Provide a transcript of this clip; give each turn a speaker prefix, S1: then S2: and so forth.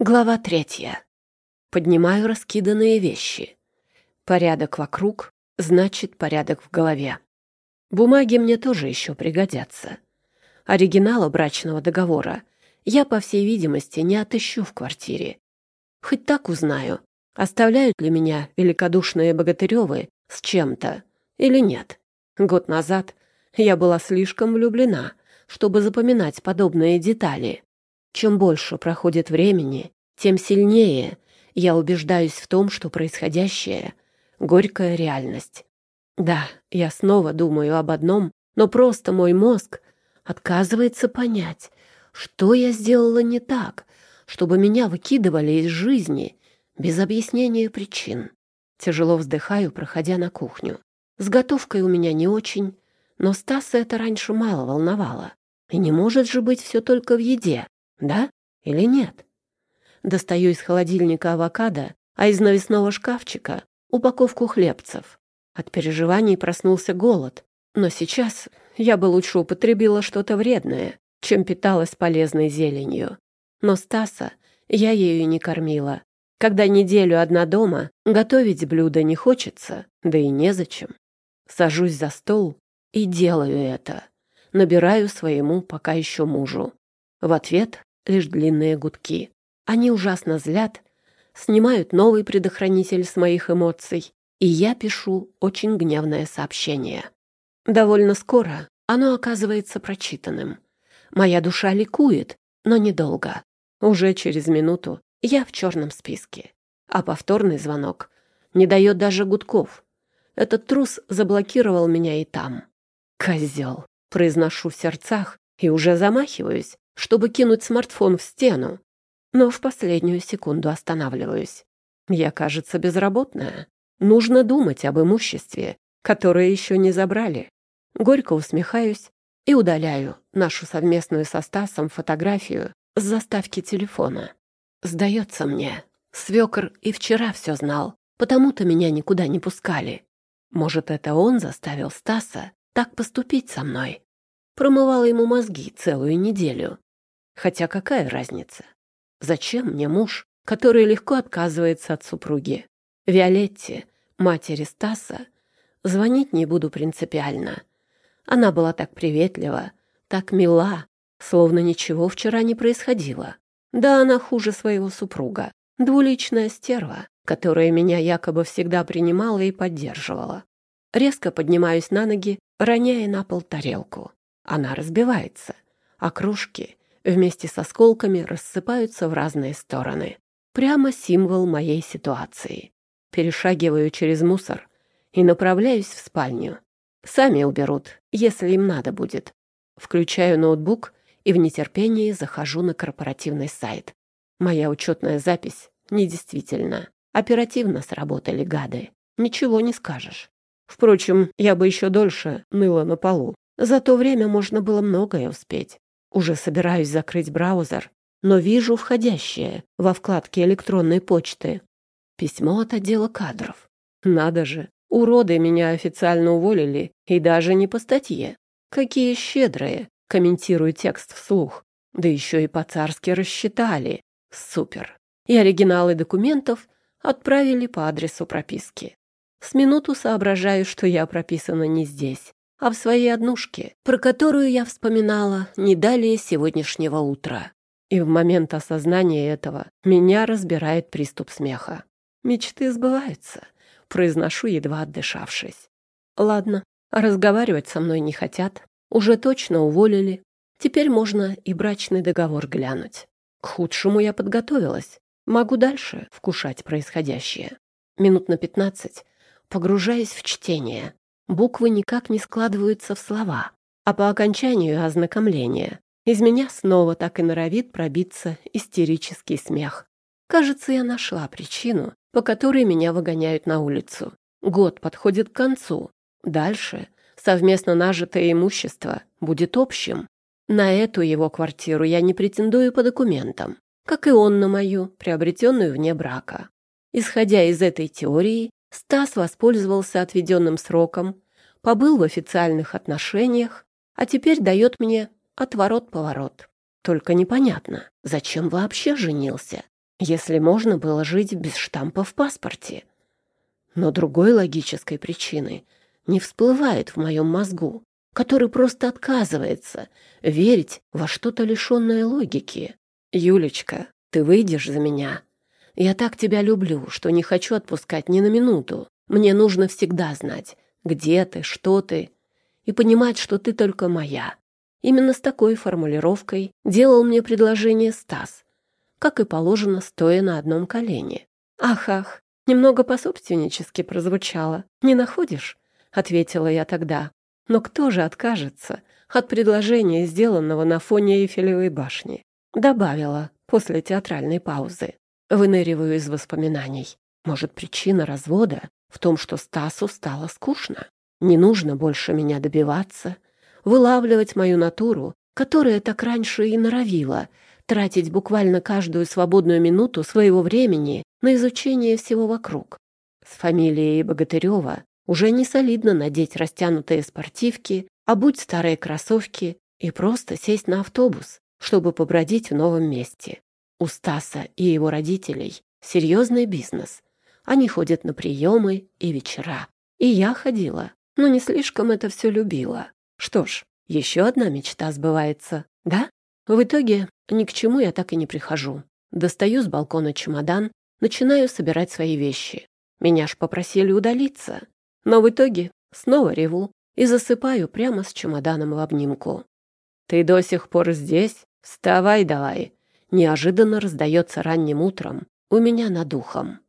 S1: Глава третья. Поднимаю раскиданные вещи. Порядок вокруг значит порядок в голове. Бумаги мне тоже еще пригодятся. Оригинала брачного договора я, по всей видимости, не отыщу в квартире. Хоть так узнаю, оставляют ли меня великодушные Богатыревы с чем-то или нет. Год назад я была слишком влюблена, чтобы запоминать подобные детали. Чем больше проходит времени, тем сильнее я убеждаюсь в том, что происходящее — горькая реальность. Да, я снова думаю об одном, но просто мой мозг отказывается понять, что я сделала не так, чтобы меня выкидывали из жизни без объяснения причин. Тяжело вздыхаю, проходя на кухню. С готовкой у меня не очень, но Стаса это раньше мало волновало. И не может же быть все только в еде да или нет? Достаю из холодильника авокадо, а из навесного шкафчика — упаковку хлебцев. От переживаний проснулся голод, но сейчас я бы лучше употребила что-то вредное, чем питалась полезной зеленью. Но Стаса я ею не кормила. Когда неделю одна дома, готовить блюдо не хочется, да и незачем. Сажусь за стол и делаю это. Набираю своему пока еще мужу. В ответ лишь длинные гудки. Они ужасно злят, снимают новый предохранитель с моих эмоций, и я пишу очень гневное сообщение. Довольно скоро оно оказывается прочитанным. Моя душа ликует, но недолго. Уже через минуту я в черном списке. А повторный звонок не дает даже гудков. Этот трус заблокировал меня и там. Козел. Произношу в сердцах и уже замахиваюсь, чтобы кинуть смартфон в стену, но в последнюю секунду останавливаюсь. Я, кажется, безработная. Нужно думать об имуществе, которое еще не забрали. Горько усмехаюсь и удаляю нашу совместную со Стасом фотографию с заставки телефона. Сдается мне, свекр и вчера все знал, потому-то меня никуда не пускали. Может, это он заставил Стаса так поступить со мной? Промывала ему мозги целую неделю. Хотя какая разница? Зачем мне муж, который легко отказывается от супруги? Виолетте, матери Стаса, звонить не буду принципиально. Она была так приветлива, так мила, словно ничего вчера не происходило. Да она хуже своего супруга, двуличная стерва, которая меня якобы всегда принимала и поддерживала. Резко поднимаюсь на ноги, роняя на пол тарелку. Она разбивается, а кружки вместе с осколками рассыпаются в разные стороны. Прямо символ моей ситуации. Перешагиваю через мусор и направляюсь в спальню. Сами уберут, если им надо будет. Включаю ноутбук и в нетерпении захожу на корпоративный сайт. Моя учетная запись недействительна. Оперативно сработали гады. Ничего не скажешь. Впрочем, я бы еще дольше ныла на полу. За то время можно было многое успеть. Уже собираюсь закрыть браузер, но вижу входящее во вкладке электронной почты. Письмо от отдела кадров. Надо же, уроды меня официально уволили, и даже не по статье. Какие щедрые, комментирую текст вслух. Да еще и по-царски рассчитали. Супер. И оригиналы документов отправили по адресу прописки. С минуту соображаю, что я прописана не здесь, а в своей однушке, про которую я вспоминала не далее сегодняшнего утра. И в момент осознания этого меня разбирает приступ смеха. Мечты сбываются, произношу, едва отдышавшись. Ладно, разговаривать со мной не хотят, уже точно уволили. Теперь можно и брачный договор глянуть. К худшему я подготовилась. Могу дальше вкушать происходящее. Минут на пятнадцать погружаясь в чтение, Буквы никак не складываются в слова, а по окончанию ознакомления из меня снова так и норовит пробиться истерический смех. Кажется, я нашла причину, по которой меня выгоняют на улицу. Год подходит к концу. Дальше совместно нажитое имущество будет общим. На эту его квартиру я не претендую по документам, как и он на мою, приобретенную вне брака. Исходя из этой теории, Стас воспользовался отведенным сроком, побыл в официальных отношениях, а теперь дает мне отворот-поворот. Только непонятно, зачем вообще женился? если можно было жить без штампа в паспорте? Но другой логической причины не всплывает в моем мозгу, который просто отказывается верить во что-то лишенное логики. «Юлечка, ты выйдешь за меня? Я так тебя люблю, что не хочу отпускать ни на минуту. Мне нужно всегда знать, где ты, что ты, и понимать, что ты только моя. Именно с такой формулировкой делал мне предложение Стас, как и положено, стоя на одном колене. «Ах-ах, немного пособственнически прозвучало. Не находишь?» — ответила я тогда. «Но кто же откажется от предложения, сделанного на фоне Эйфелевой башни?» Добавила после театральной паузы. Выныриваю из воспоминаний. Может, причина развода в том, что Стасу стало скучно? Не нужно больше меня добиваться, вылавливать мою натуру, которая так раньше и норовила, тратить буквально каждую свободную минуту своего времени на изучение всего вокруг. С фамилией Богатырева уже не солидно надеть растянутые спортивки, обуть старые кроссовки и просто сесть на автобус, чтобы побродить в новом месте. У Стаса и его родителей серьезный бизнес. Они ходят на приемы и вечера. И я ходила но не слишком это все любила. Что ж, еще одна мечта сбывается, да? В итоге ни к чему я так и не прихожу. Достаю с балкона чемодан, начинаю собирать свои вещи. Меня ж попросили удалиться. Но в итоге снова реву и засыпаю прямо с чемоданом в обнимку. «Ты до сих пор здесь? Вставай давай!» Неожиданно раздается ранним утром у меня над ухом.